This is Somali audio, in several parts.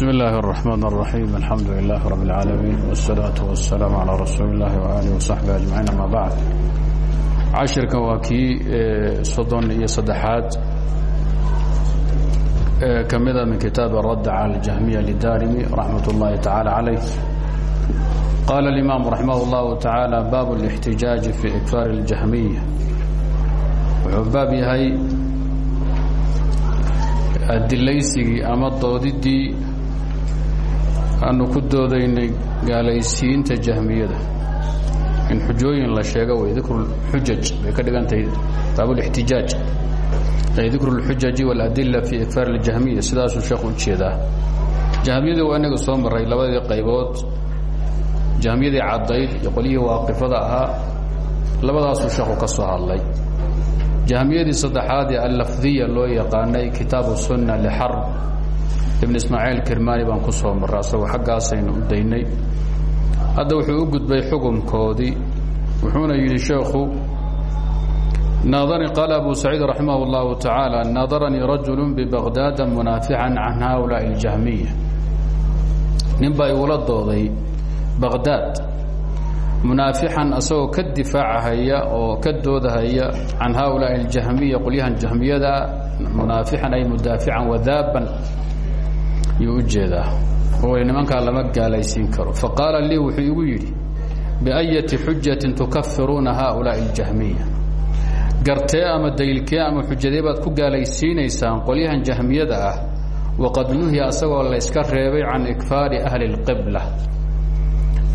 بسم الله الرحمن الرحيم الحمد لله رب العالمين والصلاة والسلام على رسول الله وآله وصحبه أجمعين أما بعد cashirkan waa kii soddon iyo saddexaad ka mida min kitaab radd calى اjahmiya lidarimi raxmat اllahi taعalى عalayh qala اlimam raximah اllahu taعaalى bab الاxtijaaji fi ikfaar اljahmiya wuxuu baab yahay adilaysigii ama doodidii aanu ku doodaynay gaalaysiinta jahmiyada. In xujooyin la sheega wey dikruxujaj bay ka dhigan tahay baabulixtijaaj ay dikruulxujaji waaladilla fii ikfaar aljahmiya sidaasuu sheekhu jeedaa. Jahmiyadii waa inaga soo maray labadii qaybood. Jahmiyadii caddayd iyo qolyihii waaqifada ahaa labadaasuu sheekhu ka soo hadlay. Jahmiyadii saddexaad ee allafdiya loo yaqaanay kitaabu sunna lixarb ibn ismaaciil kirmani baan ku soo marra asagoo xaggaasaynu u daynay hadda wuxuu u gudbay xukunkoodii wuxuuna yidhi sheekhu naadanii qaala abu saciid raximah اllahu tacaala naadaranii rajulu bibaqdaada munaafican can haulaai اljahmiya nin baa igula dooday baqdaad munaafixan asagoo ka difaacahaya oo ka doodahaya can haulaai اljahmiya qolyahan jahmiyada munaafixan ay mudaafican wadaaban yuu u jeedaa. Nimankaa lama gaalaysiin karo. Faqaala lii wuxuu igu yidhi biayati xujatin tukafiruuna haulaai اljahmiya gartee ama daylkee ama xujadee baad ku gaalaysiinaysaan qolyahan jahmiyada ah waqad nuhiya asagoo layska reebay can ikfaari ahli اlqibla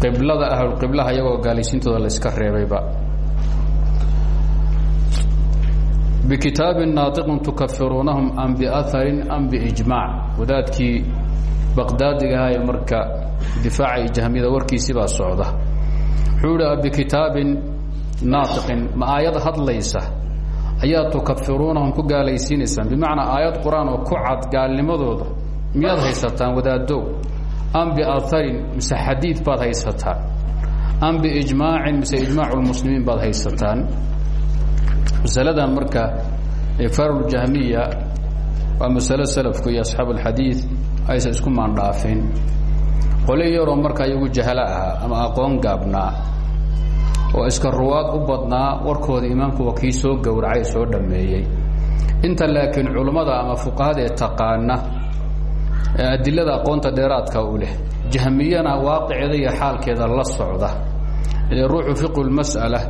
qiblada ahlulqiblaha iyagoo gaalaysiintooda layska reebayba bikitaabin naatiqin tukafiruunahum am biaharin am biijmaac wadaadkii baqdaadigaha ee marka difaaca jahmiyada warkiisii baa socda. Wuxuu hi bikitaabin naatiqin ma aayad hadlaysa? Ayaa tukafiruunahum ku gaalaysiinaysaan bimacnaa aayad qur'aan oo ku cad gaalnimadooda miyaad haysataan wadaadow am biaharin mise xadiid baad haysataan? Am biijmaacin mise ijmaac lmuslimiin baad haysataan masaladan marka ifaarujahmiya waa masalo salafku iyo asxaabu alxadiid aysan isku maandhaafin qole yaroo marka iyagu jahalo ahaa ama aqoon gaabnaa oo iska ruwaad u badnaa warkooda imaamku waa kii soo gowracay soo dhammeeyey. Inta laakiin culummada ama fuqahada ee taqaana ee adilada aqoonta dheeraadka u leh jahmiyana waaqiceeda iyo xaalkeeda la socda. Ee ruuxu fiqu lmas'ala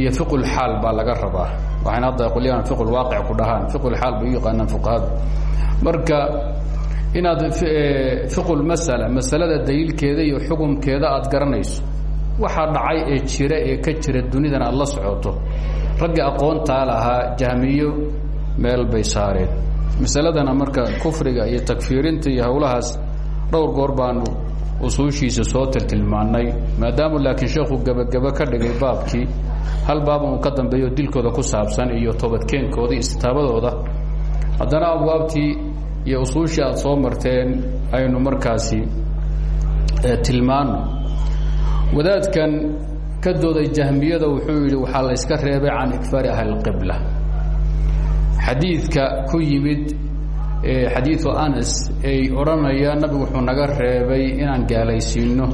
iyo fiqu lxaal baa laga rabaa. Waxayna hadda qolyahan fiqu lwaaqic ku dhahaan. Fiqu lxaal bay u yaqaanaan fuqahada marka inaad fiqu lmasala masalada daliilkeeda iyo xukumkeeda aad garanayso waxaa dhacay ee jira ee ka jira dunidan aad la socoto. Raggii aqoontaa lahaa jahmiyo meel bay saareen. Masaladana marka kufriga iyo takfiirinta iyo howlahaas dhowr goor baanu usuushiisa soo tiltilmaanay maadaamu laakiin sheekhu gebagebo ka dhigay baabkii hal baab uu ka dambeeyo dilkooda ku saabsan iyo toobadkeenkooda iyo istitaabadooda haddana abwaabtii iyo usuushii aad soo marteen aynu markaasi tilmaano wadaadkan ka dooday jahmiyada wuxuu yidhi waxaa la yska reebay can ikfaari ahli اlqibla xadiidka ku yimid xadiiu anas ay odhanaya nabigu wuxuu naga reebay inaan gaalaysiino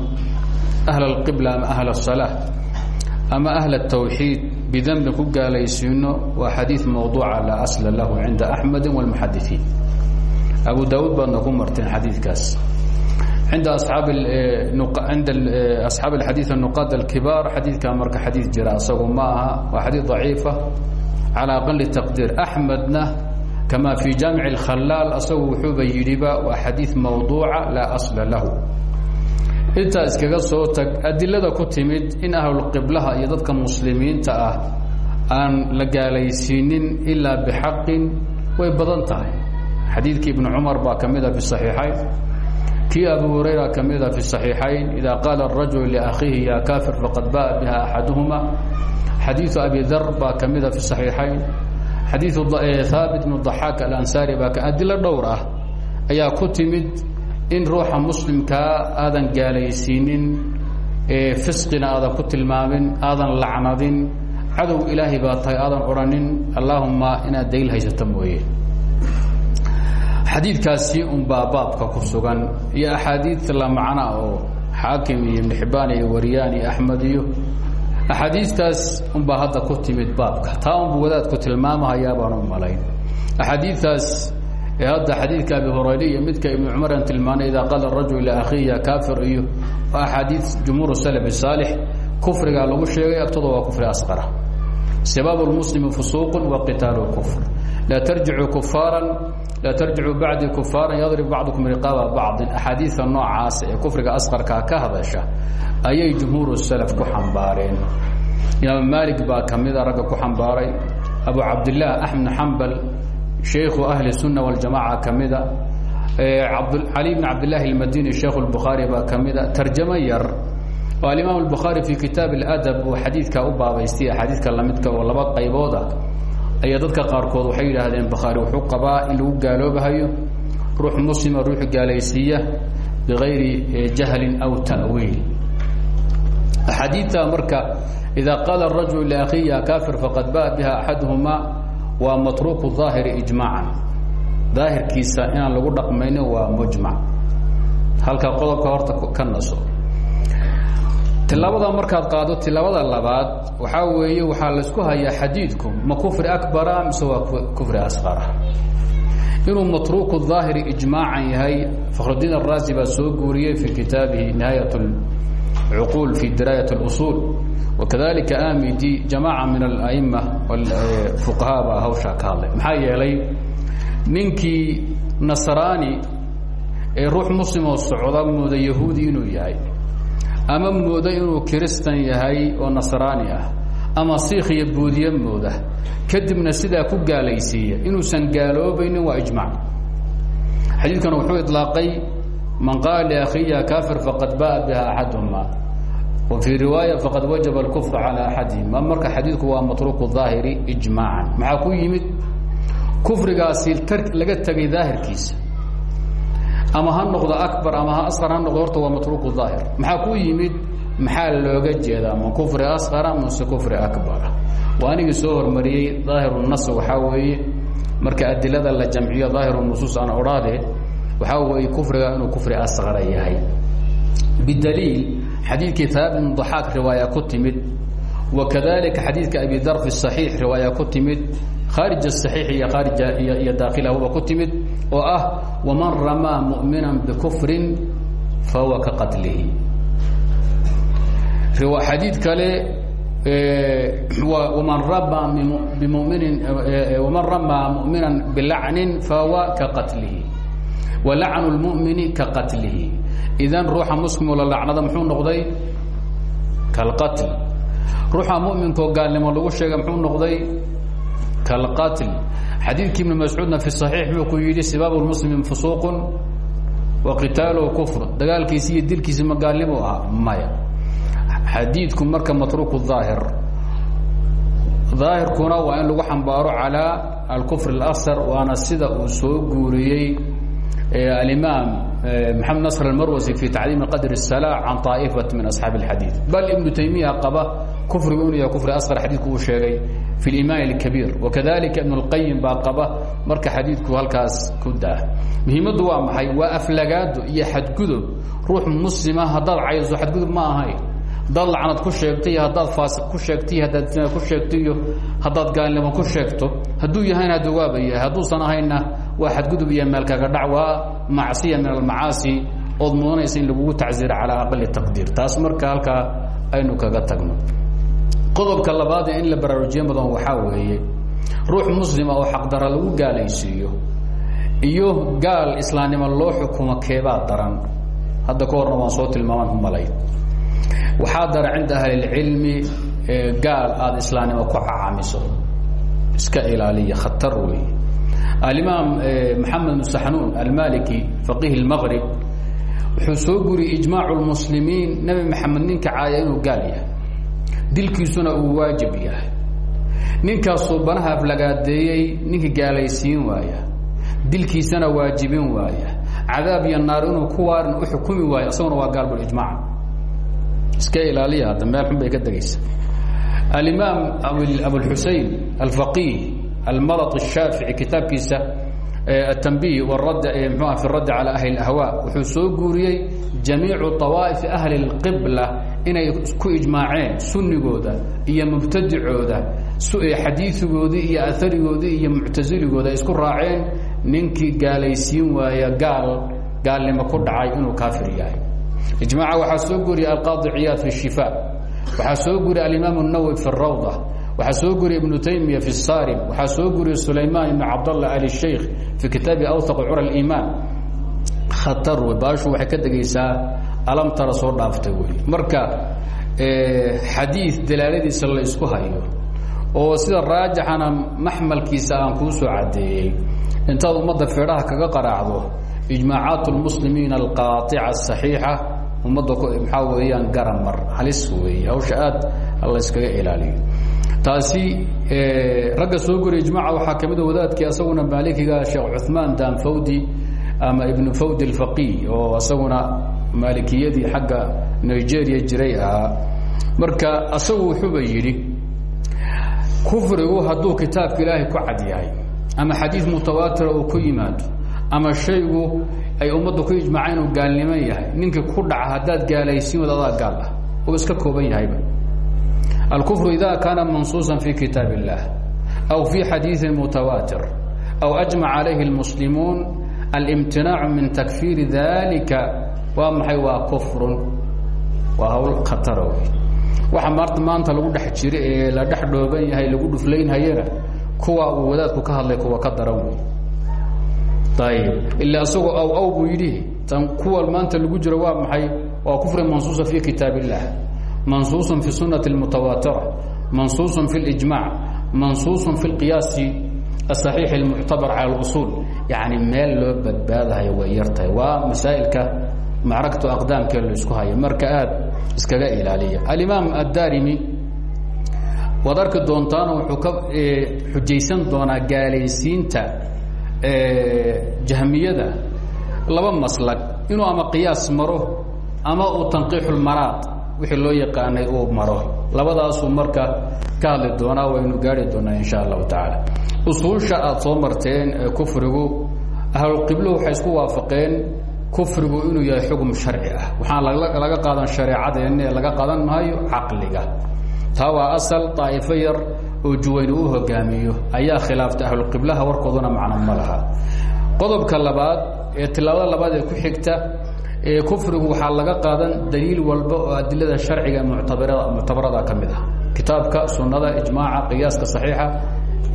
ahl اlqibla ama ahl الsalaa ama ahl الtawxiid bidembin ku gaalaysiino waa xadiid mawduuca laa asla lahu cinda axmedi wاlmuxadiثiin abu daawuud baadna ku marteen xadiidkaas cinda aab cinda asxaab اxadiiث nuqad اlkibaar xadiidka marka xadiid jira asagu ma aha waa xadiid ضaciifa calى aqali taqdiir axmedna kama fi jaamic اkhalaal asagu wuxuuba yidhiba waa xadiid mawduuca laa asla lahu intaa iskaga soo tag adilada ku timid in ahlulqiblaha iyo dadka muslimiinta ah aan la gaalaysiinin ilaa bixaqin way badan tahay. Xadiidkii ibnu cumar baa ka ah fi saxiixayn. Kii abu hurayra ka mid a fi saxiixayn idaa qaala arajulu liakhiihi yaa kaafir faqad ba'a biha axaduhuma. Xadiidu abi dar baa ka mid a fi saxiixayn. Xadiidu haabit bnu daxaak alansaari baa adilo dhowr ah ayaa ku timid in ruuxa muslimkaa aadan gaalaysiinin fisqina aadan ku tilmaamin aadan lacnadin cadow ilaahay baa tahay aadan odhanin allaahuma inaad dayl haysata mooye. Xadiidkaasi unbaa baabka ku sugan iyo axaadiid la macna oo xaakim iyo ibn xibbaan iyo wariyaan iyo axmed iyo axaadiistaas unbaa hadda ku timid baabka. Taa unbu wadaadku tilmaamahayaa baan u malayn. Axaadiiaas ee hadda xadiidka abi hurayre iyo midka ibnu cumar aan tilmaanay idaa qaala rajul ilaa akhiya kaafir? iyo waa axaadii jumhuur salaf saalix kufrigaa lagu sheegay agtooda waa kufri asqara. Sabab lmuslimi fusuuq wa qitaalu kufr. Laa tarjicu kufaaran laa tarjicuu bacdii kufaaran yadrib bacdukum riqaaba bacdin. Axaadiida noocaas ee kufriga asqarkaa ka hadasha ayay jumhuur salaf ku xambaareen. Imaam maalik baa kamida ragga ku xambaaray abu cabdillaah axmed xambal shaykhu ahli sunna waljamaca kamida cali bn cabdillaahi almadini sheikh lbukhaari baa kamida tarjamo yar oo alimaam albukhaari fi kitaab اladab uu xadiidka u baabaystay axaadiidka lamidka oo laba qaybooda ayaa dadka qaarkood waxay yidhaahdeen bakhaari wuxuu qabaa in lagu gaaloobahayo ruux muslima ruuxu gaalaysiiya bigayri jahlin aw ta'wiil axaadiidta marka ida qaala rajul liakhiya kafir faqad ba'a biha axaduhuma waa matruku aahiri ijmaacan. Daahirkiisa inaan lagu dhaqmayni waa mujmac. Halka qodobka horta ka naso tilaabada markaad qaado tilaabada labaad waxaa weeye waxaa laysku hayaa xadiidku ma kufri abara mise waa kufri asqara? Inuu matruku aahiri ijmaacan yahay fakhrudiin araasi baa soo guuriyey fi kitaabihi nihaaya cuquul fi diraayat اusuul wakadalika amidi jamaaca min aama fuqahaa baa hawshaa ka hadlay maxaa yeelay ninkii nasraani ee ruux muslimoo socda mooda yahuudi inuu yahay ama mooda inuu kiristan yahay oo nasraani ah ama siikh iyo buudiye mooda kadibna sidaa ku gaalaysiiya inuusan gaaloobaynin waa ijmac xadiidkan wuxuu ilaaqay man qaala liakhiya kafir faqad ba'a biha axaduhuma wa fii riwaaya faqad wajaba اlkufr calى axadihima marka xadiidku waa matruuku ظaahiri ijmaacan maxaa ku yimid kufrigaasi laga tegay daahirkiisa ama ha noqdo abar ama ha ar ha noqdo horta waa matruuku ظaahir maxaa ku yimid maxaa looga jeedaa ma kufri asqara mase kufri akbara waa anigii soo hormariyey daahiru nas waxaa weeye marka adilada la jamciyo daahiru nusuus aan odhaade waxaa weeye kufriga inuu kufri asqara yahay bidaliil xadiidkii taab bn daxaaq riwaaya ku timid wa kadalika xadiidka abi dar fi saxiix riwaaya ku timid khaarij saxiix iyo khaarija iyo daakhilahba ku timid oo ah waman ramaa mu'minan bikufrin fahuwa ka qatlihi. Xadiid kale man ramaa bmuminin waman ramaa mu'minan bilacnin fahuwa ka qatlihi. Walacnu lmumini ka qatlihi idan ruuxa muslimoo la lacnada muxuu noqday? Kalqatl ruuxa muminkoo gaalnimo lagu sheega muxuu noqday? Kalqatl xadiidkii ibnu mascuudna fi saxiix wuxuu ku yidhi sibaabu lmuslimi wa qitaaluhu kufr. Dagaalkiisi iyo dilkiisi ma gaalnimuu ahaa maya. Xadiidku marka matruuku daahir. Daahirkuna waa in lagu xambaaro calaa alkufr اlasar waana sida uu soo guuriyey alimaam maxamed nasr almarwasi fi tacliimi qadr الsalaa can طaa'ifat min asxaabi اlxadiid bal ibnu taymiya qaba kufrigu inuu yahay kufri asqar xadiidku uu sheegay fi اlimaan اlkabiir wakadalika ibn اlqayim baa qaba marka xadiidku halkaas ku daa muhiimaddu waa maxay waa aflagaado iyo xadgudub ruux muslima haddaad cayso xadgudub ma ahayn haddaad lacnad ku sheegto iyo haddaad faasiq ku sheegto iyo haddaad zina ku sheegto iyo haddaad gaalnimo ku sheegto hadduu yahayna hadda waaba yahay hadduusan ahayna waa xadgudub iyo meelkaga dhac waa macsiya min almacaasi ood mudanaysa in lagugu tacsiira calaa aqali taqdiir. Taas marka halkaa aynu kaga tagno. Qodobka labaad in la baraarujiye mudan waxaa weeye ruux muslima oo xaqdara lagu gaalaysiiyo iyo gaal islaamnimo loo xukumo keebaa daran. Hadda ka horna waan soo tilmaamaan umalay waxaa dara cinda ahlilcilmi gaal aada islaamnimo ku cacamiso iska ilaaliya khatar wey alimaam maxamed musaxnuun almaliki faqiih اlmaqrib wuxuu soo guriyey ijmaac اlmuslimiin nebi maxamed ninka caaya inuu gaal yahay. Dilkiisuna uu waajib yahay. Ninkaasuu banaha aflagaadeeyey ninka gaalaysiin waaya. Dilkiisana waajibin waaya. Cadaab iyo naar inuu ku waarin u xukumi waayo isaguna waa gaal bulijmac iska ilaaliya hadda meel almalط الshaafici kitaabkiisa التنبيه والرد mxu في الradd عalى أهل الأhواء wuxuu soo guuriyey جamيiعu طawaaئف أhli الqibلة inay ku iجmaaceen sunigooda iyo mubtadicooda xadiiثigoodii iyo aarigoodii iyo muctaziligooda ay isku raaceen ninkii gaalaysiin waaya gaal gaalnimo ku dhacay inuu kaafir yahay iجmaaca waxaa soo guuriyay alqاضي ciyaad في الشiفاء waxaa soo guuriyay alimaam النawwi في الrawضة waxaa soo guriya ibnu taymiya fi sarim. Waxaa soo guriya sulayman ibn cabdallah ali sheikh fi kitaabi awtaq cura iimaan khatar wey baashu waxay ka degaysaa alamtara soo dhaaftay wey marka xadiid dalaaladiisa la oo sida raajixana maxmalkiisa aan kuu soo caddeeyey intaad ummadda feedhaha kaga qaraacdo ijmaacaat lmuslimiina alqaaطica asaxiixa ummadda maxaa weeyaan garamar halis weeye hawsha aad layskaga ilaaliyo taasi ragga soo goriya ijmaca waxaa ka mida wadaadkii asaguna maalikiga sheekh cuثmaan danfawdi ama ibnu fawdi اlfaqih oo asaguna maalikiyadii xagga nigeria jiray ahaa. Marka asagu wuxuuba yidhi kufrigu hadduu kitaabka ilaahay ku cad ama xadiid mutawaatira uu ku yimaado ama shaygu ay ummadda ku ijmaceen inuu gaalnimo yahay ninkii ku dhaca haddaad gaalaysiin wad adaa gaal ah uu iska kooban yahayba الكفر إذا كان منصوصا في كتاب الله أو في حديث متواتر أو أجمع عليه المسلمون الامتناع من تكفير ذلك waa maxay waa kufrun waa hawl khatara wey waxa maarta maanta lagu dhex jiro ee la dhex dhooban yahay lagu dhuflaynhayana kuwa uu wadaadku ka hadlay kuwa ka daran wey ayib ila isagoo aw aw buu yidhi tan kuwa maanta lagu jiro waa maxay waa kufri mansuusa fi kitaab illah منصوص في السنة المتواترة منصوص في الإجماع منصوص في القياس الصحيح المعتبر على الأصول يعني meel loo badbaadahayo way yartahay waa masaaئilka macragtu aqdaamkee la isku hayo marka aad iskaga ilaaliya alimaam addarimi waad arki doontaana wuxuu ka xujaysan doonaa gaalaysiinta jahmiyada laba maslag inuu ama qiyaas maro ama uu tanqiixulmaraad wixii loo yaqaanay uu maro. Labadaasuu marka ka hadli doonaa waynu gaari doonaa insha allahu tacaala. Usuusha aada soo marteen ee kufrigu ahlulqiblo waxay isku waafaqeen kufrigu inuu yahay xugum sharci ah. Waxaan laga qaadan shareecadeenna ee laga qaadan maayo caqliga. Taa waa asal daa'ifo yar oo juwayni uu hogaamiyo. Ayaa khilaaftay ahlulqiblaha warkooduna macno ma laha. Qodobka labaad ee tilaabada labaad ee ku xigta kufrigu waxaa laga qaadan daliil walba oo adilada sharciga muctabarada muctabarada ka mid ah. Kitaabka sunnada ijmaaca qiyaaska saxiixa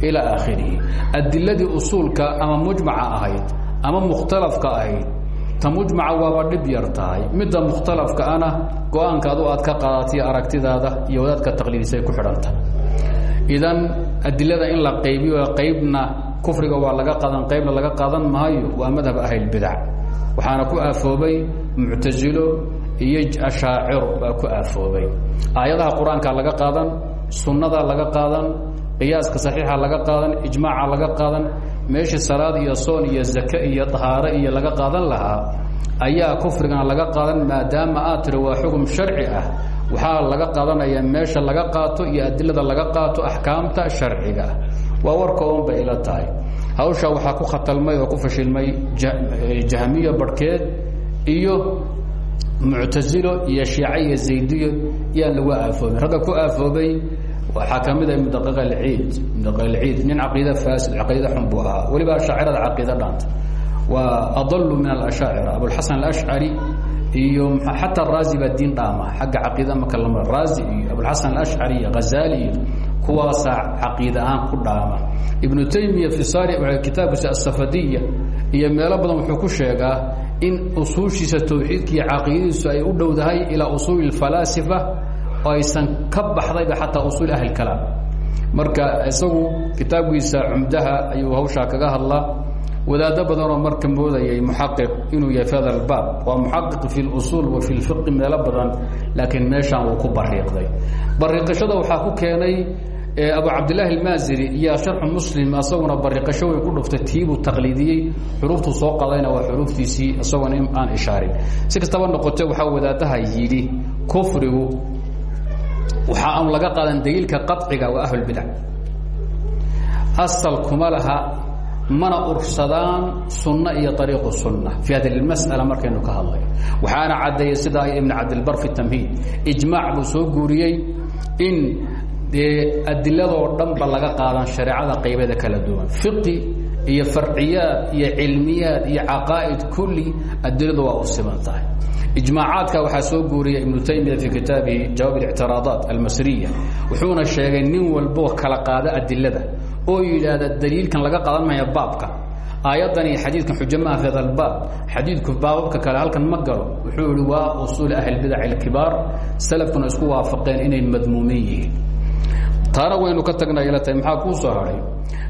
ilaa aakhirihi. Adiladii usuulka ama mujmaca ahayd ama mukhtalafka ahayd ta mujmaca waaba dhib yar tahay. Midda mukhtalafka ana go'aanka adu aad ka qaadatiyo aragtidaada iyo wadaadka taqliidisay ku xidhanta idan adilada in la qaybiyo qaybna kufriga waa laga qaadan qaybna laga qaadan maayo waa madhab ahlilbidac waxaana ku aafoobay muctasilo iyo ashaaciro baa ku aafoobay. Aayadaha qur'aanka laga qaadan sunnada laga qaadan qiyaaska saxiixa laga qaadan ijmaaca laga qaadan meeshii salaad iyo soon iyo zake iyo dahaare iyo laga qaadan lahaa ayaa kufrigana laga qaadan maadaama aad tiri waa xugum sharci ah. Waxaa laga qaadanaya meesha laga qaato iyo adilada laga qaato axkaamta sharciga. Waa warkooban bay ila tahay hawsha waxaa ku khatalmay oo ku fashilmay jahmiya barhkeed iyo muctasilo iyo shiica iyo zaydiyo yaan lagu aafoobin ragga ku aafoobay waxaa ka mid ah mudaqaq alciid. Mudaqaq alciid nin caqiida faasid caqiida xun buu ahaa. Weliba ashaacirada caqiida dhaanta. Waa adalu min alashaacira abulxasan alashcari iyo xataa raazi baa diin dhaama xagga caqiida marka lama raazi iyo abulxasan alashcari iyo ghazali iyo kuwaasaa caqiida ahaan ku dhaama. Ibnu taymiya fi kitaabkiisa asafadiya iyo meelo badan wuxuu ku sheegaa in usuushiisa tawxiidka iyo caqiidadiisu ay u dhowdahay ilaa usuuli اfalaasifa oo aysan ka baxdayba xataa usuul ahli kalaam. Marka isagu kitaabkiisa cumdaha ayuu hawshaa kaga hadlaa wadaado badanoo marka moodayay muxaqiq inuu yahay fi hada albaab waa muxaqiq fi اlusuul wa fi lfiqi meelo badan laakiin meeshaan wuu ku bariiqday bariiqashada waxaa ku keenay abu cabdilaahi almaaziri iyo sharxu muslim asaguna bariiqasho way ku dhuftay tiibuu taqliidiyey xuruuftuu soo qadayna waa xuruuftiisii isagoona aan ishaarin. Si kastaba noqote waxaa wadaadaha yidhi kufrigu waxaa aan laga qaadan daliilka qaciga waa ahlulbidac asal kuma laha mana ursadaan sunno iyo ariiqu sunna. Fii hadihi masala markaynu ka hadlay. Waxaana caddeeyey sida ibn cabdilbar fi tamhiid. Ijmaac buu soo guuriyey in adiladoo dhanba laga qaadan shareecada qaybeeda kala duwan. Fiqi iyo farciyaad iyo cilmiyaad iyo caqaa'id kulli adiladu waa u siman tahay. Ijmaacaadka waxaa soo guuriya ibnu taymiya fii kitaabihi jawaab اlictiraadaat almasriya. Wuxuuna sheegay nin walboo kala qaada adilada oo yidhaahda daliilkan laga qaadan maya baabka. Aayaddan iyo xadiidkan xujo maaha fi hada kale halkan ma galo. Wuxuu ihi waa usuul ahlbidac اlkibaar salafkuna isku waafaqeen inay madmuumin yihiin. Taana ka tagnay ila tahay maxaa kuu soo haray?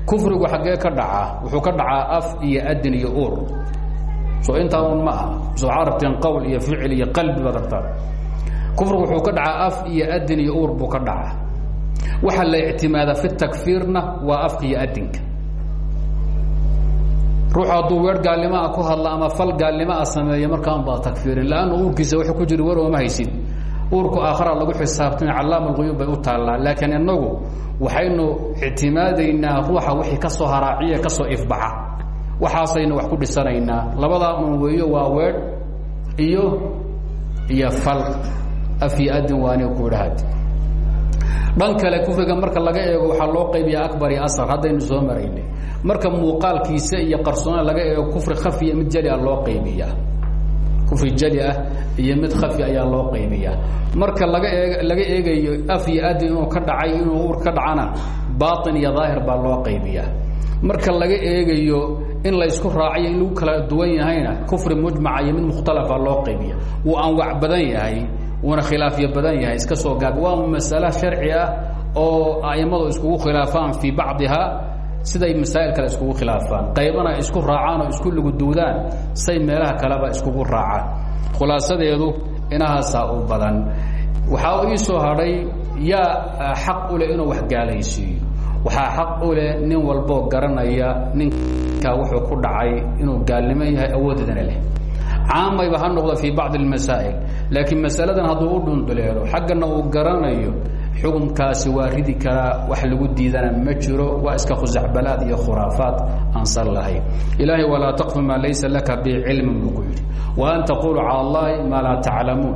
Kufrigu xaggee ka dhacaa wuxuu ka dhacaa af iyo adin iyo uur. Soo intaa un ma aha. Soo iyo ficil iyo qalbi baad kufrigu wuxuu ka dhacaa af iyo adin iyo uur buu ka dhacaa waxaa la ictimaada fi takfiirna waa afka iyo adinka ruuxu hadduu weer ku hadla ama fal gaalnimaa sameeya markaan baa takfiirin. Lanna uurkiisa wuxuu ku jiri war ooma haysid uurku aakhara lagu xisaabtana callaam alquyuub bay u taallaa. Laakiin inagu waxaynu ictimaadaynaa ruuxa wixii ka soo haraaciya ka soo ifbaxa. Waxaasaynu wax ku dhisanaynaa. Labadaa un weeyo waa weedh iyo iyo fal. Af iyo adin waani ku idhahad dhan kale kufriga marka laga eego waxaa loo qaybiyaa abar iyo asar haddaynu soo maraynay marka muuqaalkiisa iyo qarsoona laga eego kufri khafiya mid jali a loo qaybiyaa kufri jali ah iyo mid khafi ayaa loo qaybiyaa marka laga laga eegayo af iyo adin inuu ka dhacay inuu ur ka dhacana baain iyo daahir baa loo qaybiyaa marka laga eegayo in laysku raacayo in lagu kala duwan yahayna kufri mujmaca iyo mid mukhtalafa loo qaybiya wuu anwac badan yahay wuuna khilaafyo badan yahay iska soo gaag waa masale sharci ah oo a'immadu iskugu khilaafaan fii bacdiha siday masaa'il kale iskugu khilaafaan. Qaybana isku raacaan oo isku luguduudaan say meelaha kaleba iskugu raacaan. Khulaasadeedu inahaasaa u badan. Waxaa ii soo hadhay yaa xaq u leh inuu wax gaalaysiiyo? Waxaa xaq u leh nin walboo garanaya ninkaa wuxuu ku dhacay inuu gaalnimo yahay awoodadana leh caamayba ha noqdo fii bacdi اlmasaa'il laakiin masaladan hadduu u dhunduleelo xaggana uu garanayo xukunkaasi waa ridi karaa wax lagu diidana ma jiro waa iska khusacbalaad iyo khuraafaad aan sal lahayn ilaahay walaa taqfu maa laysa laka bicilmin buu ku yidhi wa an taqulu calى اllahi maa laa taclamuun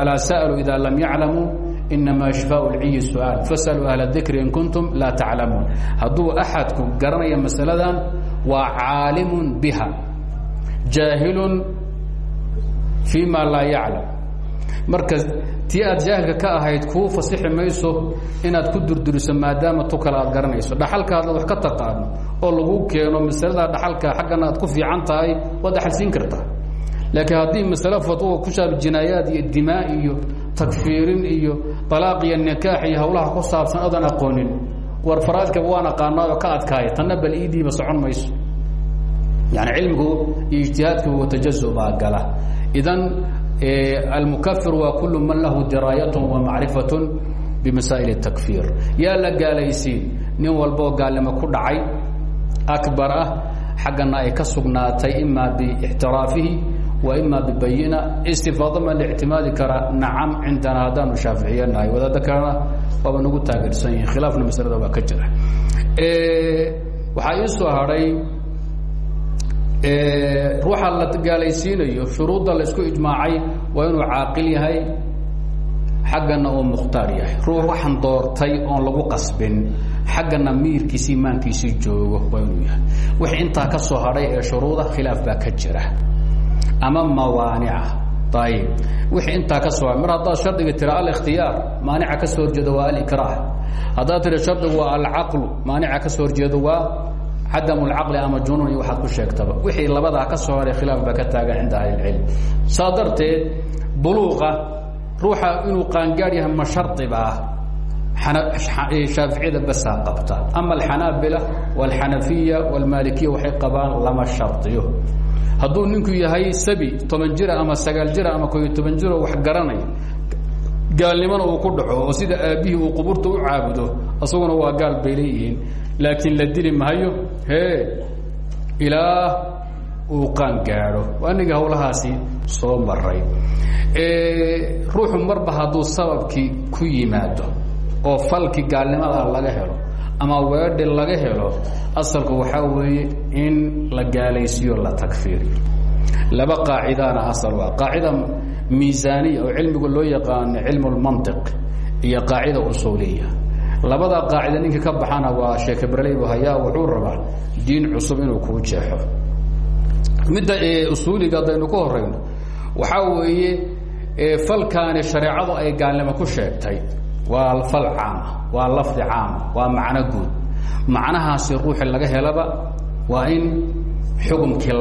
alaa sa'luu ida lam yaclamuu inama shifaaء اlciyi su'aal fasaluu ahla dikri in kuntum laa taclamuun hadduu axadku garanaya masaladan waa caalimun biha jaahilun fii ma laa yaclam. Marka tii aad jaahilka ka ahayd kuu fasixi mayso inaad ku durduriso maadaama tu kale aad garanayso. Dhaxalka haddaad wax ka taqaano oo lagu keeno masalada dhaxalka xaggana aad ku fiican tahay waad dhaxalsiin kartaa. Laakiin haddii masale fatwa ku shaab jinaayaad iyo dimaa iyo takfiirin iyo alaaq iyo nikaax iyo hawlaha ku saabsan yani cilmigu iyo ijtihaadku watajazu baa gala idan almukafir waa kul man lahu diraayat wamacrifat bimasaa'il اtakfir yaa la gaalaysiin nin walboo gaalnimo ku dhacay akbar ah xaggana ay ka sugnaatay ima bixtiraafihi wa ima bibayina istifaado ma la ictimaadi karaa nacam cindana haddaanu shaaficiyanahay wadaado kalena waaba nagu taageersan yihiin khilaafna masalada waa ka jira waxaa ii soo hadhay ruuxa la gaalaysiinayo shuruudda la isku ijmaacay waa inuu caaqil yahay xaggana uu mukhtaar yahay. Ruux waxaan doortay oon lagu qasbin xaggana miirkiisii maankiisii joogo waa inuu yahay. Wix intaa ka soo hadhay ee shuruuda khilaaf baa ka jira. Ama mawaanica. Ayib wixii intaa ka soo hadhay. Mar haddaad shardiga tira alikhtiyaar maanica ka soo horjeedo waa alikraah. Haddaad tiri shardigu waa alcaqlu maanica ka soo horjeedo waa cadam caqli ama junuun iyo waaad ku sheegtaba. Wixii labadaa ka soo haray khilaaf baa ka taagan cinda ahlicilm saa darteed buluuqa ruuxa inuu qaangaad yahay ma shariba ah. Shaaficiyada basaa qabta. Ama alxanaabila walxanafiya walmaalikiya waxay qabaan lama shardiyo. Hadduu ninku yahay sabi toban jira ama sagaal jira ama koyo toban jiro wax garanaya gaalnimona uu ku dhaco sida aabbihii uu qubuurta u caabudo isaguna waa gaal bay laakiin la dili mahayo he ilaa uu qaan gaadho. Anigii hawlahaasi soo maray ruuxu marba hadduu sababkii ku yimaado oo falkii gaalnimada laga helo ama weedhi laga helo asalku waxaa weeye in la gaalaysiiyo la takfiiriyo. Laba qaacidana asal waa. Qaacida miisaaniya oo loo yaqaano cilmu lmantiq iyo qaacida usuuliya labada qaacida ninkii ka baxana waa sheeke berley hayaa wuxuu rabaa diin cusub inuu kuu jeexo. Midda usuuliga haddaynu ka horayno waxaa weeye falkaani shareecadu ay gaalnimo ku sheegtay. Waa fal caama waa lafdi caama waa macno guud. Macnahaasi ruuxi laga helaba waa in xukumkii